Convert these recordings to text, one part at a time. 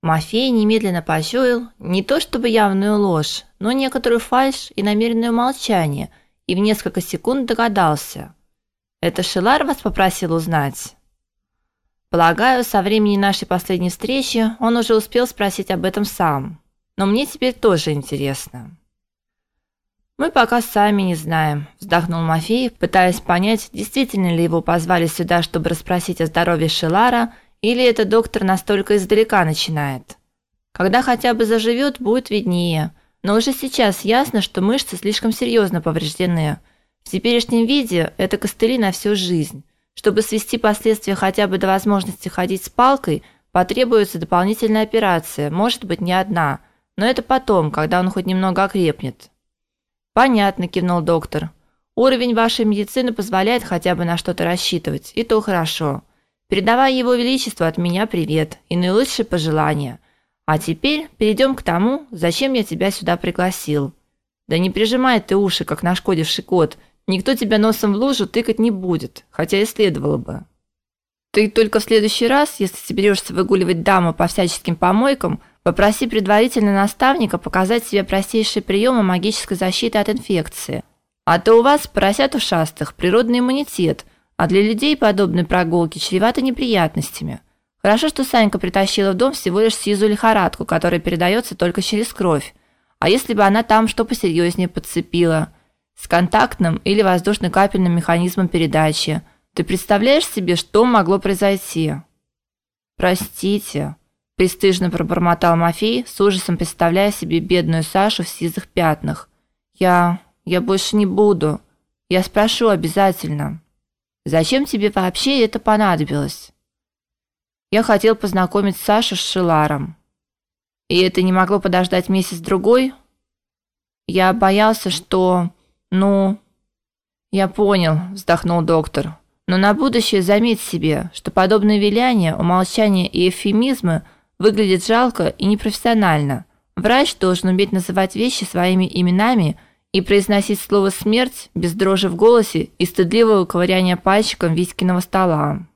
Мафей немедленно почуял не то чтобы явную ложь, но некоторую фальшь и намеренное молчание, и в несколько секунд догадался. Это Шилар вас попросил узнать. Полагаю, со времени нашей последней встречи он уже успел спросить об этом сам. Но мне теперь тоже интересно. Мы пока сами не знаем, вздохнул Мафей, пытаясь понять, действительно ли его позвали сюда, чтобы расспросить о здоровье Шилара, или этот доктор настолько издалека начинает. Когда хотя бы заживет, будет виднее. Но уже сейчас ясно, что мышцы слишком серьезно повреждены. В теперешнем виде это костыли на всю жизнь. Чтобы свести последствия хотя бы до возможности ходить с палкой, потребуется дополнительная операция, может быть, не одна, но это потом, когда он хоть немного окрепнет. Понятно, кивнул доктор. Уровень вашей медицины позволяет хотя бы на что-то рассчитывать, и то хорошо. Передавай его величеству от меня привет и наилучшие пожелания. А теперь перейдем к тому, зачем я тебя сюда пригласил. Да не прижимай ты уши, как нашкодивший кот. Никто тебя носом в лужу тыкать не будет, хотя и следовало бы. Ты только в следующий раз, если соберешься выгуливать даму по всяческим помойкам, Попроси предварительно наставника показать себе простейшие приемы магической защиты от инфекции. А то у вас, поросят ушастых, природный иммунитет, а для людей подобные прогулки чреваты неприятностями. Хорошо, что Санька притащила в дом всего лишь сизу лихорадку, которая передается только через кровь. А если бы она там что посерьезнее подцепила? С контактным или воздушно-капельным механизмом передачи. Ты представляешь себе, что могло произойти? Простите, Престижно пробормотал Мафей, с ужасом представляя себе бедную Сашу в сизых пятнах. Я я больше не буду. Я спрошу обязательно. Зачем тебе вообще это понадобилось? Я хотел познакомить Сашу с Шиларом. И это не могло подождать месяц другой? Я боялся, что, ну, я понял, вздохнул доктор. Но на будущее заметь себе, что подобные виляния, умолчания и эвфемизмы – выглядит жалко и непрофессионально. Врач должен уметь называть вещи своими именами и произносить слово смерть без дрожи в голосе и стыдливого ковыряния пальчиком Витькиного стола.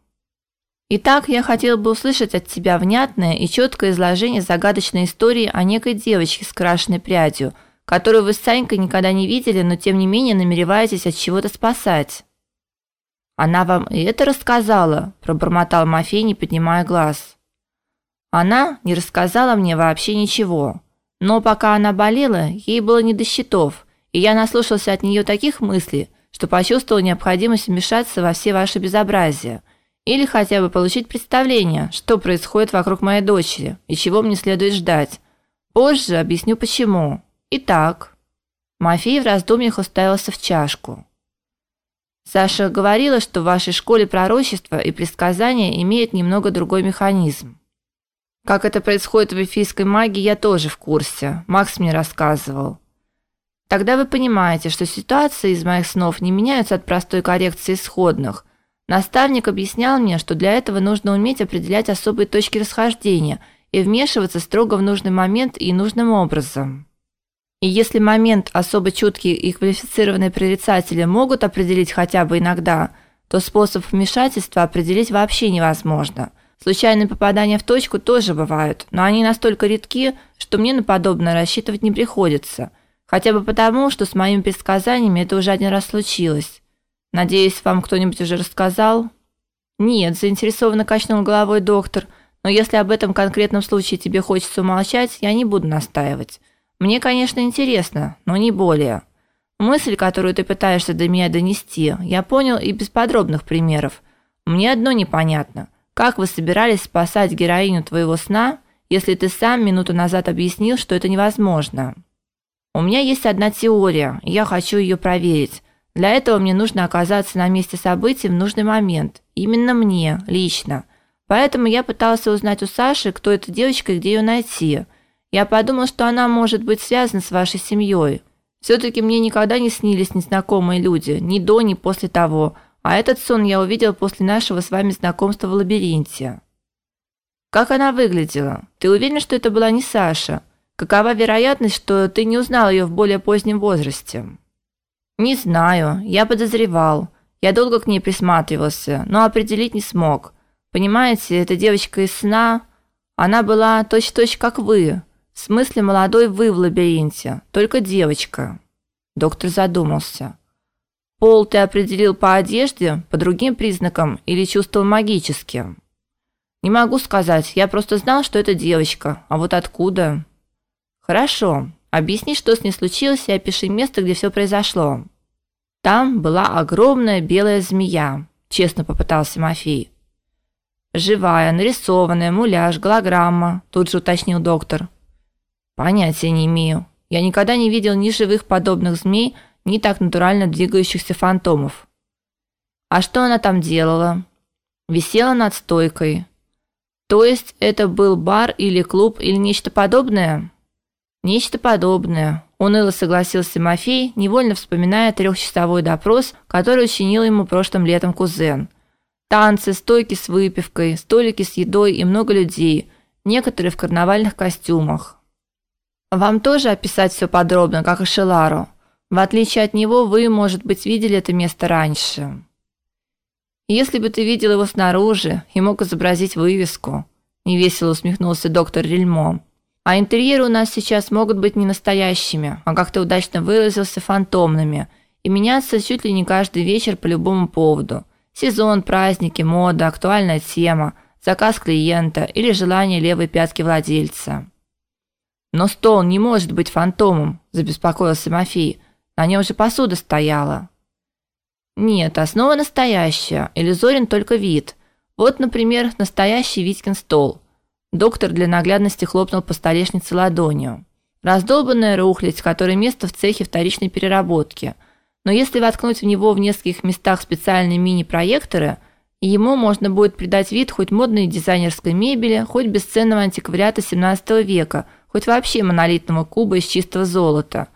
Итак, я хотел бы услышать от тебя внятное и четкое изложение загадочной истории о некой девочке с крашеной прядью, которую вы с Санькой никогда не видели, но тем не менее намереваетесь от чего-то спасать. Она вам и это рассказала, пробормотал Мафей, не поднимая глаз. Она не рассказала мне вообще ничего. Но пока она болела, ей было не до счетов, и я наслушался от нее таких мыслей, что почувствовал необходимость вмешаться во все ваши безобразия или хотя бы получить представление, что происходит вокруг моей дочери и чего мне следует ждать. Позже объясню почему. Итак, Мафей в раздумьях уставился в чашку. Саша говорила, что в вашей школе пророчества и предсказания имеют немного другой механизм. Как это происходит в эльфийской магии, я тоже в курсе. Макс мне рассказывал. Тогда вы понимаете, что ситуации из моих снов не меняются от простой коррекции исходных. Наставник объяснял мне, что для этого нужно уметь определять особые точки расхождения и вмешиваться строго в нужный момент и нужным образом. И если момент особо чуткие и квалифицированные прорицатели могут определить хотя бы иногда, то способ вмешательства определить вообще невозможно – Случайные попадания в точку тоже бывают, но они настолько редки, что мне на подобное рассчитывать не приходится. Хотя бы потому, что с моими предсказаниями это уже один раз случилось. Надеюсь, вам кто-нибудь уже рассказал? Нет, заинтересованно качнул головой доктор. Но если об этом конкретном случае тебе хочется умолчать, я не буду настаивать. Мне, конечно, интересно, но не более. Мысль, которую ты пытаешься до меня донести, я понял и без подробных примеров. Мне одно непонятно. Как вы собирались спасать героиню твоего сна, если ты сам минуту назад объяснил, что это невозможно? У меня есть одна теория, и я хочу ее проверить. Для этого мне нужно оказаться на месте событий в нужный момент. Именно мне, лично. Поэтому я пытался узнать у Саши, кто эта девочка и где ее найти. Я подумал, что она может быть связана с вашей семьей. все таки мне никогда не снились незнакомые люди, ни до, ни после того. А этот сон я увидел после нашего с вами знакомства в лабиринте. Как она выглядела? Ты уверен, что это была не Саша? Какова вероятность, что ты не узнал ее в более позднем возрасте? Не знаю, я подозревал. Я долго к ней присматривался, но определить не смог. Понимаете, эта девочка из сна, Она была точь-в-точь как вы. В смысле, молодой вы в лабиринте, только девочка. Доктор задумался. Пол ты определил по одежде, по другим признакам или чувствовал магически? Не могу сказать, я просто знал, что это девочка. А вот откуда? Хорошо. Объясни, что с ней случилось, и опиши место, где все произошло. Там была огромная белая змея, честно попытался Мафей. Живая, нарисованная, муляж, голограмма, тут же уточнил доктор. Понятия не имею. Я никогда не видел ни живых подобных змей, ни так натурально двигающихся фантомов. А что она там делала? Висела над стойкой. То есть это был бар или клуб или нечто подобное? Нечто подобное. Уныло согласился Мафей, невольно вспоминая трехчасовой допрос, который учинил ему прошлым летом кузен. Танцы, стойки с выпивкой, столики с едой и много людей, некоторые в карнавальных костюмах. Вам тоже описать все подробно, как и Шелару. В отличие от него, вы, может быть, видели это место раньше. Если бы ты видел его снаружи и мог изобразить вывеску, невесело усмехнулся доктор Рельмо. А интерьеры у нас сейчас могут быть не настоящими, а как ты удачно выразился, фантомными и меняться чуть ли не каждый вечер по любому поводу. Сезон, праздники, мода, актуальная тема, заказ клиента или желание левой пятки владельца. Но стол не может быть фантомом, забеспокоился Мафей. На нем же посуда стояла. Нет, основа настоящая, иллюзорен только вид. Вот, например, настоящий Витькин стол. Доктор для наглядности хлопнул по столешнице ладонью. Раздолбанная рухлядь, которой место в цехе вторичной переработки – но если воткнуть в него в нескольких местах специальные мини-проекторы, ему можно будет придать вид хоть модной дизайнерской мебели, хоть бесценного антиквариата 17 века, хоть вообще монолитного куба из чистого золота.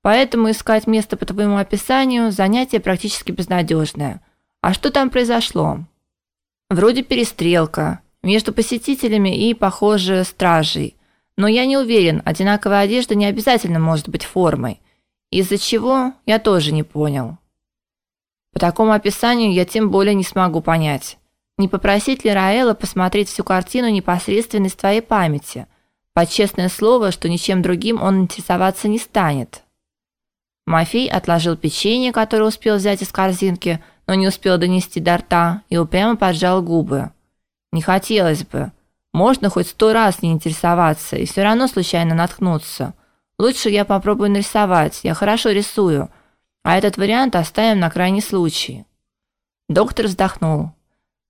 Поэтому искать место по твоему описанию занятие практически безнадежное. А что там произошло? Вроде перестрелка между посетителями и, похоже, стражей. Но я не уверен, одинаковая одежда не обязательно может быть формой. Из-за чего, я тоже не понял. По такому описанию я тем более не смогу понять. Не попросить ли Раэла посмотреть всю картину непосредственно из твоей памяти? Под честное слово, что ничем другим он интересоваться не станет. Мафей отложил печенье, которое успел взять из корзинки, но не успел донести до рта, и упрямо поджал губы. Не хотелось бы. Можно хоть сто раз не интересоваться и все равно случайно наткнуться. Лучше я попробую нарисовать. Я хорошо рисую. А этот вариант оставим на крайний случай. Доктор вздохнул.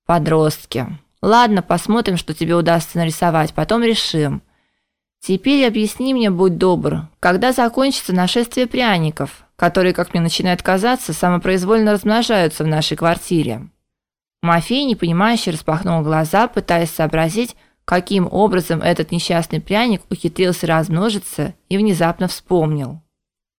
Подростки. Ладно, посмотрим, что тебе удастся нарисовать, потом решим. Теперь объясни мне, будь добр, когда закончится нашествие пряников, которые, как мне начинает казаться, самопроизвольно размножаются в нашей квартире. Мафей непонимающе распахнул глаза, пытаясь сообразить, каким образом этот несчастный пряник ухитрился размножиться и внезапно вспомнил.